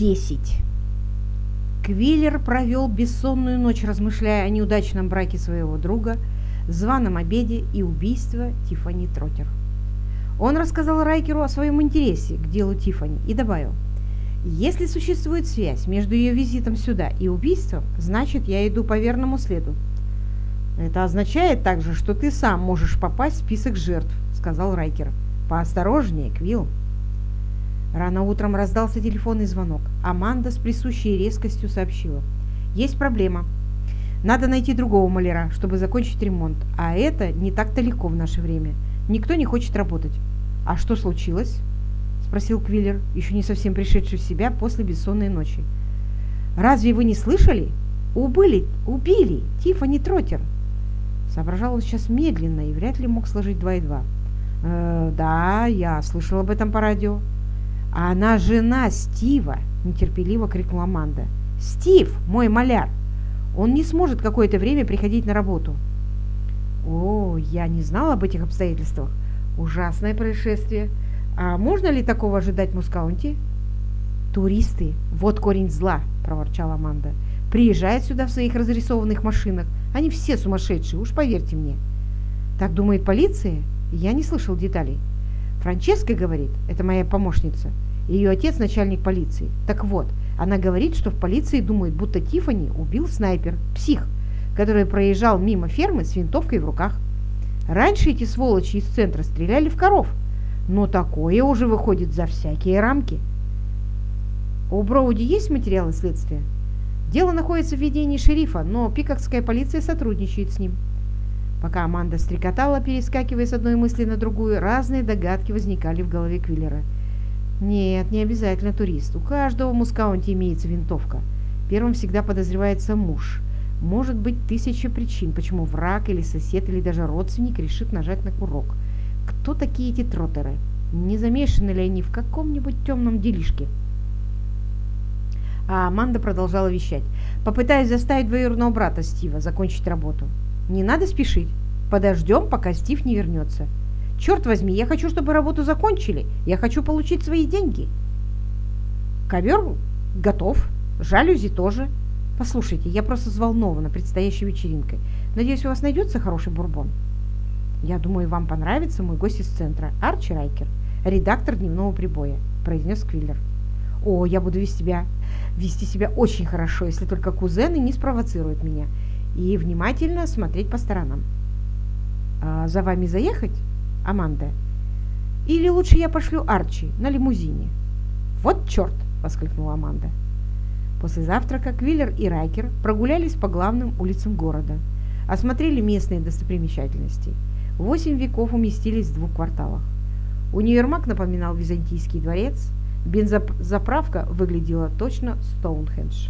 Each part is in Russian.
10. Квиллер провел бессонную ночь, размышляя о неудачном браке своего друга, званом обеде и убийстве Тиффани Тротер. Он рассказал Райкеру о своем интересе к делу Тиффани и добавил, «Если существует связь между ее визитом сюда и убийством, значит, я иду по верному следу». «Это означает также, что ты сам можешь попасть в список жертв», — сказал Райкер. «Поосторожнее, Квилл». Рано утром раздался телефонный звонок. Аманда с присущей резкостью сообщила. «Есть проблема. Надо найти другого маляра, чтобы закончить ремонт. А это не так-то легко в наше время. Никто не хочет работать». «А что случилось?» – спросил Квиллер, еще не совсем пришедший в себя после бессонной ночи. «Разве вы не слышали? Убыли, убили Тиффани Тротер». Соображал он сейчас медленно и вряд ли мог сложить два и два. «Э, «Да, я слышал об этом по радио». «А она жена Стива!» – нетерпеливо крикнула Аманда. «Стив, мой маляр! Он не сможет какое-то время приходить на работу». «О, я не знал об этих обстоятельствах. Ужасное происшествие. А можно ли такого ожидать в Мускаунте?» «Туристы, вот корень зла!» – проворчала Аманда. «Приезжают сюда в своих разрисованных машинах. Они все сумасшедшие, уж поверьте мне». «Так думает полиция?» Я не слышал деталей. Франческа говорит, это моя помощница, ее отец начальник полиции. Так вот, она говорит, что в полиции думают, будто Тифани убил снайпер, псих, который проезжал мимо фермы с винтовкой в руках. Раньше эти сволочи из центра стреляли в коров, но такое уже выходит за всякие рамки. У Броуди есть материалы следствия? Дело находится в ведении шерифа, но пикокская полиция сотрудничает с ним. Пока Аманда стрекотала, перескакивая с одной мысли на другую, разные догадки возникали в голове Квиллера. Нет, не обязательно турист. У каждого в Мускаунте имеется винтовка. Первым всегда подозревается муж. Может быть тысяча причин, почему враг или сосед или даже родственник решит нажать на курок. Кто такие эти тротеры? Не замешаны ли они в каком-нибудь темном делишке? А Аманда продолжала вещать. Попытаюсь заставить двоюродного брата Стива закончить работу. Не надо спешить. Подождем, пока Стив не вернется. Черт возьми, я хочу, чтобы работу закончили. Я хочу получить свои деньги. Ковер готов. Жалюзи тоже. Послушайте, я просто взволнована предстоящей вечеринкой. Надеюсь, у вас найдется хороший бурбон. Я думаю, вам понравится мой гость из центра, Арчи Райкер, редактор дневного прибоя, произнес Квиллер. О, я буду вести себя, вести себя очень хорошо, если только кузены не спровоцируют меня и внимательно смотреть по сторонам. А за вами заехать, Аманда? Или лучше я пошлю Арчи на лимузине? Вот черт! воскликнула Аманда. После завтрака Квиллер и Райкер прогулялись по главным улицам города, осмотрели местные достопримечательности. Восемь веков уместились в двух кварталах. Универмаг напоминал византийский дворец, бензозаправка выглядела точно Стоунхендж.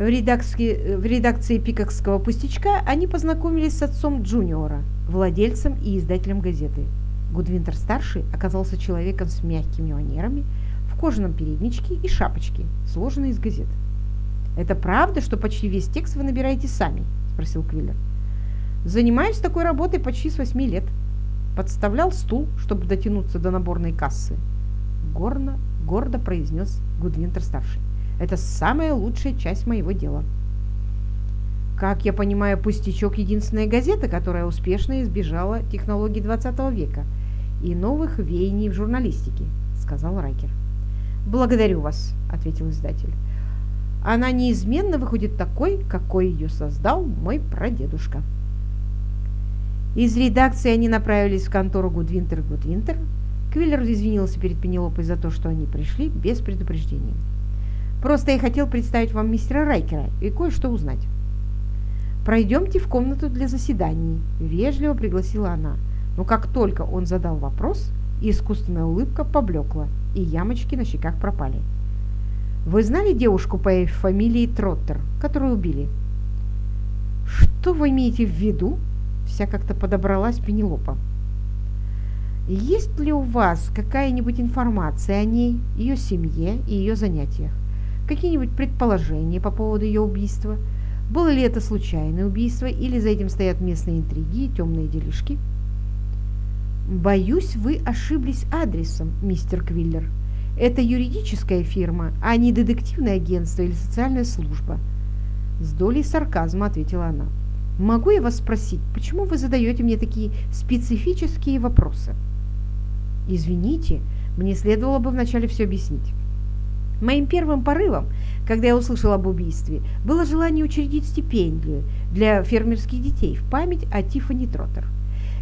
В редакции, в редакции Пикокского пустячка они познакомились с отцом Джуниора, владельцем и издателем газеты. Гудвинтер-старший оказался человеком с мягкими манерами, в кожаном передничке и шапочке, сложенной из газет. «Это правда, что почти весь текст вы набираете сами?» – спросил Квиллер. «Занимаюсь такой работой почти с восьми лет. Подставлял стул, чтобы дотянуться до наборной кассы». Горно, гордо произнес Гудвинтер-старший. Это самая лучшая часть моего дела. Как я понимаю, «Пустячок» — единственная газета, которая успешно избежала технологий 20 века и новых веяний в журналистике, сказал Райкер. «Благодарю вас», — ответил издатель. «Она неизменно выходит такой, какой ее создал мой прадедушка». Из редакции они направились в контору Гудвинтер Гудвинтер. Квиллер извинился перед Пенелопой за то, что они пришли без предупреждения. Просто я хотел представить вам мистера Райкера и кое-что узнать. «Пройдемте в комнату для заседаний», – вежливо пригласила она. Но как только он задал вопрос, искусственная улыбка поблекла, и ямочки на щеках пропали. «Вы знали девушку по фамилии Троттер, которую убили?» «Что вы имеете в виду?» – вся как-то подобралась Пенелопа. «Есть ли у вас какая-нибудь информация о ней, ее семье и ее занятиях?» Какие-нибудь предположения по поводу ее убийства? Было ли это случайное убийство, или за этим стоят местные интриги и темные делишки? «Боюсь, вы ошиблись адресом, мистер Квиллер. Это юридическая фирма, а не детективное агентство или социальная служба. С долей сарказма ответила она. Могу я вас спросить, почему вы задаете мне такие специфические вопросы? Извините, мне следовало бы вначале все объяснить. Моим первым порывом, когда я услышала об убийстве, было желание учредить стипендию для фермерских детей в память о Тиффани Троттер.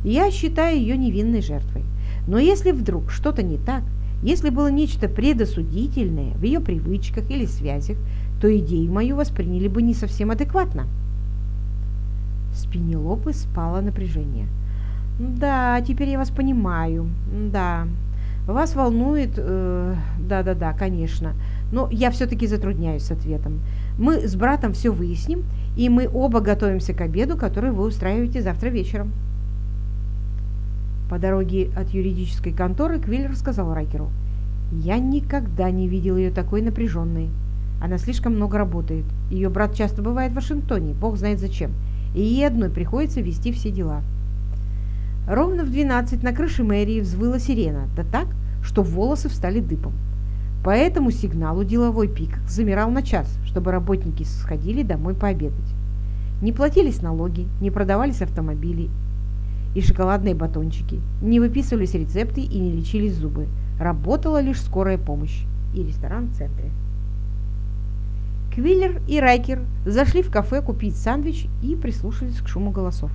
Я считаю ее невинной жертвой. Но если вдруг что-то не так, если было нечто предосудительное в ее привычках или связях, то идею мою восприняли бы не совсем адекватно. С Пенелопы спало напряжение. «Да, теперь я вас понимаю. Да, вас волнует... Э, да-да-да, э, конечно. Но я все-таки затрудняюсь с ответом. Мы с братом все выясним, и мы оба готовимся к обеду, который вы устраиваете завтра вечером». По дороге от юридической конторы Квиллер сказал Райкеру. «Я никогда не видел ее такой напряженной. Она слишком много работает. Ее брат часто бывает в Вашингтоне, бог знает зачем. И ей одной приходится вести все дела». Ровно в 12 на крыше мэрии взвыла сирена, да так, что волосы встали дыбом. По этому сигналу деловой пик замирал на час, чтобы работники сходили домой пообедать. Не платились налоги, не продавались автомобили и шоколадные батончики, не выписывались рецепты и не лечились зубы. Работала лишь скорая помощь и ресторан в центре. Квиллер и Райкер зашли в кафе купить сэндвич и прислушались к шуму голосов.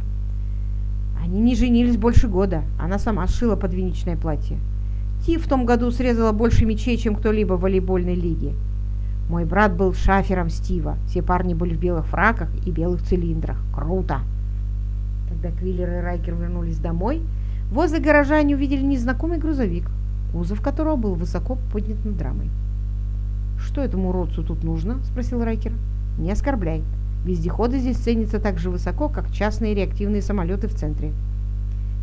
Они не женились больше года. Она сама сшила подвенечное платье. Ти в том году срезала больше мечей, чем кто-либо в волейбольной лиге. Мой брат был шафером Стива. Все парни были в белых фраках и белых цилиндрах. Круто! Когда Квиллер и Райкер вернулись домой, возле гаража они увидели незнакомый грузовик, кузов которого был высоко поднят над рамой. «Что этому уродцу тут нужно?» – спросил Райкер. «Не оскорбляй. Вездеходы здесь ценятся так же высоко, как частные реактивные самолеты в центре.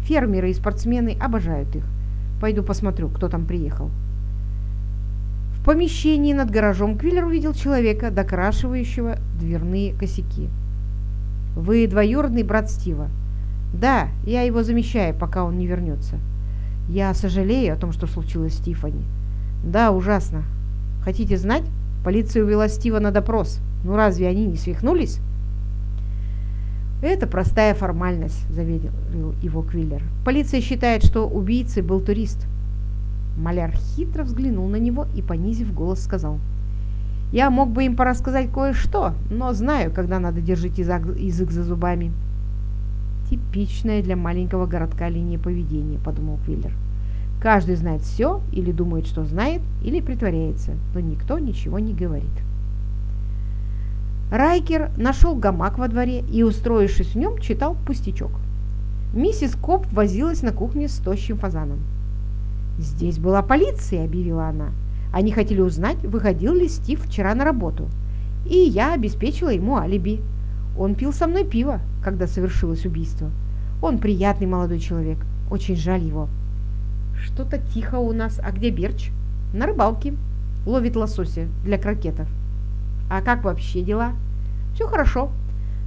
Фермеры и спортсмены обожают их. Пойду посмотрю, кто там приехал. В помещении над гаражом Квиллер увидел человека, докрашивающего дверные косяки. «Вы двоюродный брат Стива?» «Да, я его замещаю, пока он не вернется». «Я сожалею о том, что случилось с Тиффани». «Да, ужасно. Хотите знать? Полиция увела Стива на допрос». Ну разве они не свихнулись? Это простая формальность, заверил его Квиллер. Полиция считает, что убийцей был турист. Маляр хитро взглянул на него и, понизив голос, сказал. «Я мог бы им порассказать кое-что, но знаю, когда надо держать язык за зубами». «Типичная для маленького городка линия поведения», — подумал Квиллер. «Каждый знает все, или думает, что знает, или притворяется, но никто ничего не говорит». Райкер нашел гамак во дворе и, устроившись в нем, читал пустячок. Миссис Коп возилась на кухне с тощим фазаном. «Здесь была полиция», — объявила она. «Они хотели узнать, выходил ли Стив вчера на работу. И я обеспечила ему алиби. Он пил со мной пиво, когда совершилось убийство. Он приятный молодой человек. Очень жаль его». «Что-то тихо у нас. А где Берч?» «На рыбалке. Ловит лосося для крокетов». А как вообще дела? Все хорошо.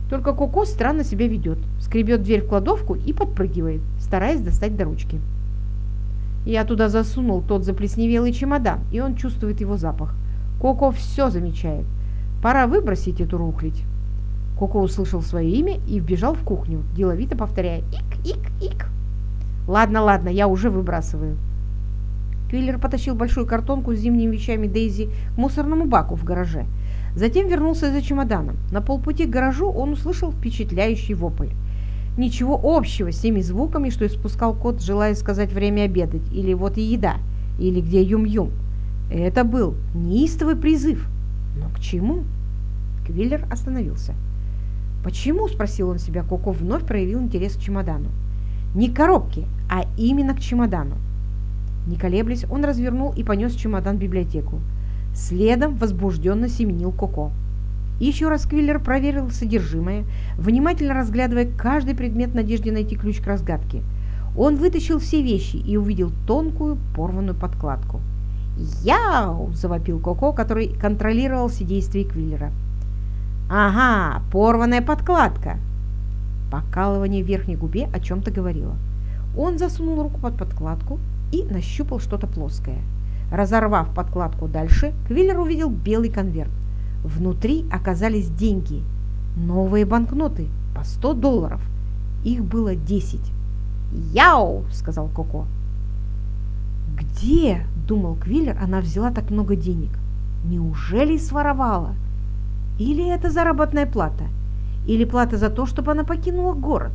Только Коко странно себя ведет. Скребет дверь в кладовку и подпрыгивает, стараясь достать до ручки. Я туда засунул тот заплесневелый чемодан, и он чувствует его запах. Коко все замечает. Пора выбросить эту рухлядь. Коко услышал свое имя и вбежал в кухню, деловито повторяя «Ик, ик, ик». «Ладно, ладно, я уже выбрасываю». Квиллер потащил большую картонку с зимними вещами Дейзи к мусорному баку в гараже – Затем вернулся за чемоданом. На полпути к гаражу он услышал впечатляющий вопль. Ничего общего с теми звуками, что испускал кот, желая сказать время обедать, или вот и еда, или где юм-юм. Это был неистовый призыв. Но к чему? Квиллер остановился. «Почему?» – спросил он себя. Коко вновь проявил интерес к чемодану. Не к коробке, а именно к чемодану. Не колеблясь, он развернул и понес чемодан в библиотеку. Следом возбужденно семенил Коко. Еще раз Квиллер проверил содержимое, внимательно разглядывая каждый предмет в надежде найти ключ к разгадке. Он вытащил все вещи и увидел тонкую порванную подкладку. «Яу!» – завопил Коко, который контролировал все действия Квиллера. «Ага, порванная подкладка!» Покалывание в верхней губе о чем-то говорило. Он засунул руку под подкладку и нащупал что-то плоское – Разорвав подкладку дальше, Квиллер увидел белый конверт. Внутри оказались деньги. Новые банкноты по 100 долларов. Их было 10. «Яу!» – сказал Коко. «Где?» – думал Квиллер, она взяла так много денег. «Неужели своровала? Или это заработная плата? Или плата за то, чтобы она покинула город?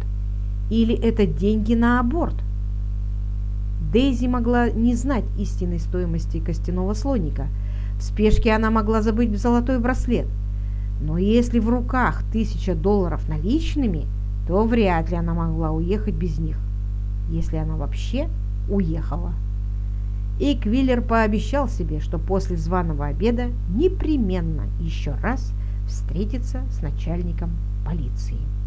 Или это деньги на аборт?» Дейзи могла не знать истинной стоимости костяного слоника. В спешке она могла забыть золотой браслет. Но если в руках тысяча долларов наличными, то вряд ли она могла уехать без них, если она вообще уехала. И Квиллер пообещал себе, что после званого обеда непременно еще раз встретится с начальником полиции.